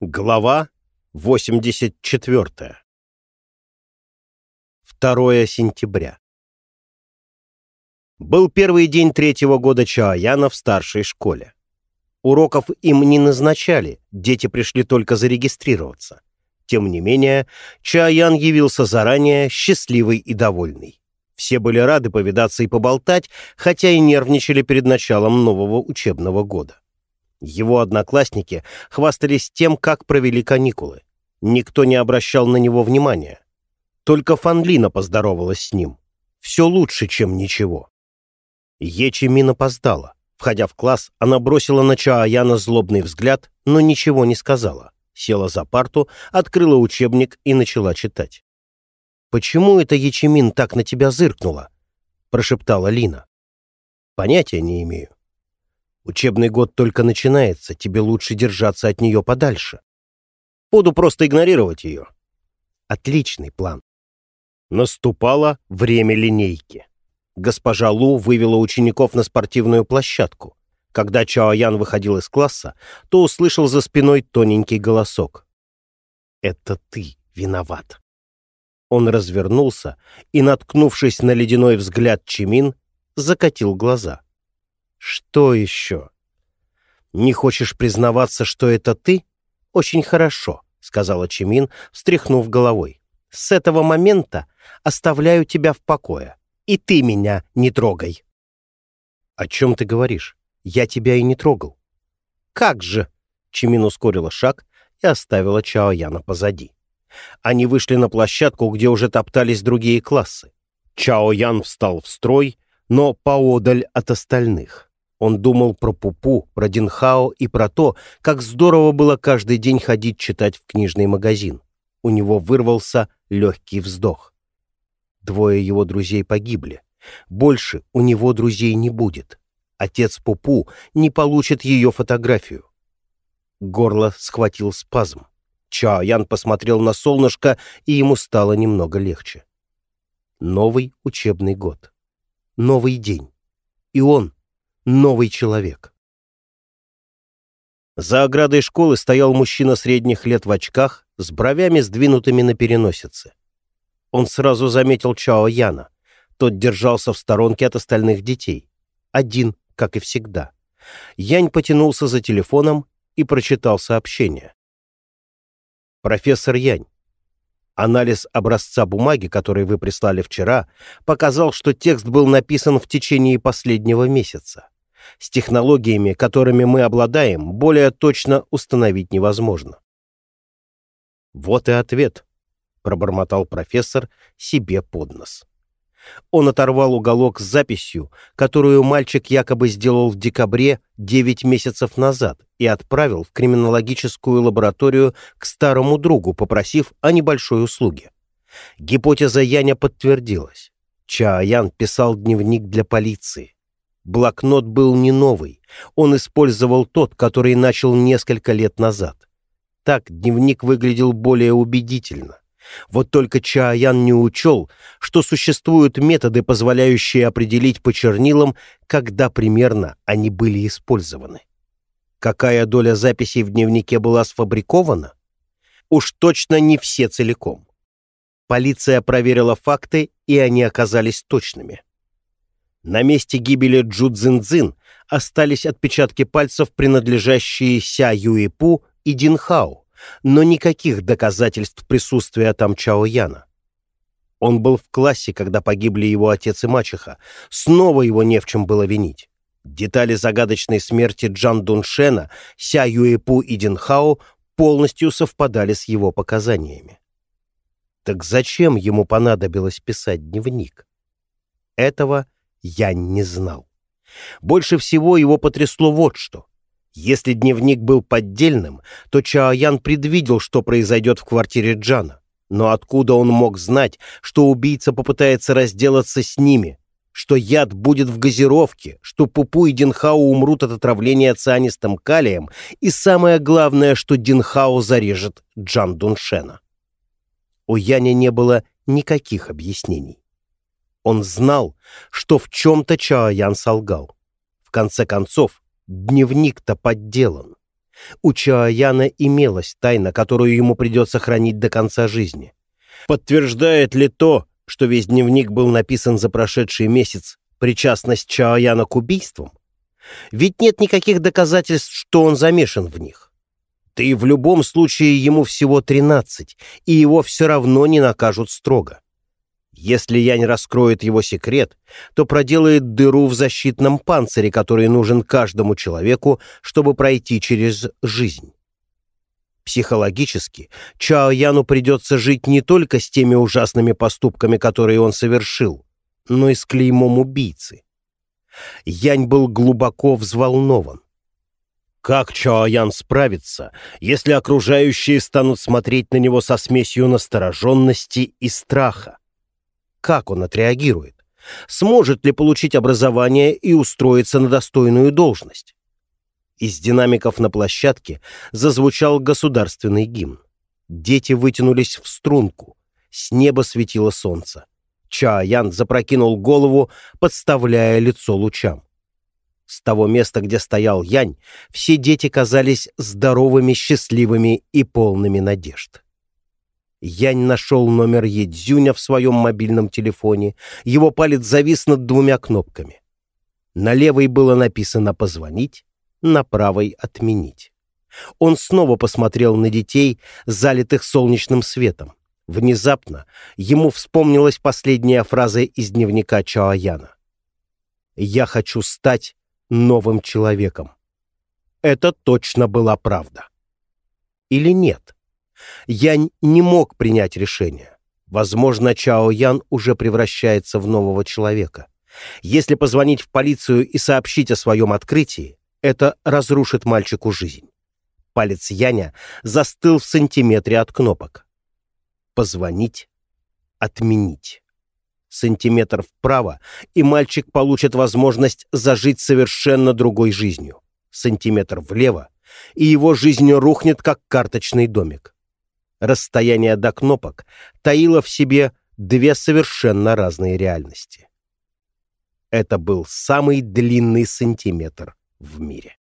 Глава 84. 2 сентября. Был первый день третьего года Чаояна в старшей школе. Уроков им не назначали, дети пришли только зарегистрироваться. Тем не менее, Чаоян явился заранее, счастливый и довольный. Все были рады повидаться и поболтать, хотя и нервничали перед началом нового учебного года. Его одноклассники хвастались тем, как провели каникулы. Никто не обращал на него внимания. Только Фанлина поздоровалась с ним. Все лучше, чем ничего. Ечи Мин опоздала. Входя в класс, она бросила на Чаояна злобный взгляд, но ничего не сказала. Села за парту, открыла учебник и начала читать. «Почему это Ячемин так на тебя зыркнула?» — прошептала Лина. «Понятия не имею. Учебный год только начинается, тебе лучше держаться от нее подальше. Буду просто игнорировать ее. Отличный план. Наступало время линейки. Госпожа Лу вывела учеников на спортивную площадку. Когда Чао Ян выходил из класса, то услышал за спиной тоненький голосок. «Это ты виноват». Он развернулся и, наткнувшись на ледяной взгляд Чимин, закатил глаза. «Что еще?» «Не хочешь признаваться, что это ты? Очень хорошо», — сказала Чимин, встряхнув головой. «С этого момента оставляю тебя в покое, и ты меня не трогай». «О чем ты говоришь? Я тебя и не трогал». «Как же?» — Чимин ускорила шаг и оставила Чао Яна позади. Они вышли на площадку, где уже топтались другие классы. Чао Ян встал в строй, но поодаль от остальных. Он думал про Пупу, про Динхао и про то, как здорово было каждый день ходить читать в книжный магазин. У него вырвался легкий вздох. Двое его друзей погибли. Больше у него друзей не будет. Отец Пупу не получит ее фотографию. Горло схватил спазм. Чао Ян посмотрел на солнышко, и ему стало немного легче. Новый учебный год. Новый день. И он новый человек. За оградой школы стоял мужчина средних лет в очках с бровями сдвинутыми на переносице. Он сразу заметил Чао Яна. Тот держался в сторонке от остальных детей. Один, как и всегда. Янь потянулся за телефоном и прочитал сообщение. «Профессор Янь, Анализ образца бумаги, который вы прислали вчера, показал, что текст был написан в течение последнего месяца. С технологиями, которыми мы обладаем, более точно установить невозможно. «Вот и ответ», — пробормотал профессор себе под нос. Он оторвал уголок с записью, которую мальчик якобы сделал в декабре 9 месяцев назад и отправил в криминологическую лабораторию к старому другу, попросив о небольшой услуге. Гипотеза Яня подтвердилась. Чаоян писал дневник для полиции. Блокнот был не новый, он использовал тот, который начал несколько лет назад. Так дневник выглядел более убедительно. Вот только Чаян не учел, что существуют методы, позволяющие определить по чернилам, когда примерно они были использованы. Какая доля записей в дневнике была сфабрикована? Уж точно не все целиком. Полиция проверила факты, и они оказались точными. На месте гибели Джу Цзиньцзин остались отпечатки пальцев, принадлежащие Ся Юэпу и Динхау, но никаких доказательств присутствия там Чао Яна. Он был в классе, когда погибли его отец и мачеха. Снова его не в чем было винить. Детали загадочной смерти Джан Дуншена, Ся Юэпу и Динхао полностью совпадали с его показаниями. Так зачем ему понадобилось писать дневник? Этого я не знал. Больше всего его потрясло вот что. Если дневник был поддельным, то Чаоян предвидел, что произойдет в квартире Джана. Но откуда он мог знать, что убийца попытается разделаться с ними, что яд будет в газировке, что Пупу и Динхао умрут от отравления цианистым калием, и самое главное, что Динхао зарежет Джан Дуншена? У Яня не было никаких объяснений. Он знал, что в чем-то Чаоян солгал. В конце концов, Дневник-то подделан. У Чаояна имелась тайна, которую ему придется хранить до конца жизни. Подтверждает ли то, что весь дневник был написан за прошедший месяц, причастность Чаояна к убийствам? Ведь нет никаких доказательств, что он замешан в них. И в любом случае ему всего 13, и его все равно не накажут строго. Если Янь раскроет его секрет, то проделает дыру в защитном панцире, который нужен каждому человеку, чтобы пройти через жизнь. Психологически Чао Яну придется жить не только с теми ужасными поступками, которые он совершил, но и с клеймом убийцы. Янь был глубоко взволнован. Как Чоаян справится, если окружающие станут смотреть на него со смесью настороженности и страха? Как он отреагирует? Сможет ли получить образование и устроиться на достойную должность? Из динамиков на площадке зазвучал государственный гимн. Дети вытянулись в струнку. С неба светило солнце. Чаян запрокинул голову, подставляя лицо лучам. С того места, где стоял Янь, все дети казались здоровыми, счастливыми и полными надежд. Янь нашел номер Едзюня в своем мобильном телефоне. Его палец завис над двумя кнопками. На левой было написано «позвонить», на правой «отменить». Он снова посмотрел на детей, залитых солнечным светом. Внезапно ему вспомнилась последняя фраза из дневника Чаояна. «Я хочу стать новым человеком». Это точно была правда. Или нет? Янь не мог принять решение. Возможно, Чао Ян уже превращается в нового человека. Если позвонить в полицию и сообщить о своем открытии, это разрушит мальчику жизнь. Палец Яня застыл в сантиметре от кнопок позвонить, отменить. Сантиметр вправо, и мальчик получит возможность зажить совершенно другой жизнью. Сантиметр влево, и его жизнь рухнет, как карточный домик. Расстояние до кнопок таило в себе две совершенно разные реальности. Это был самый длинный сантиметр в мире.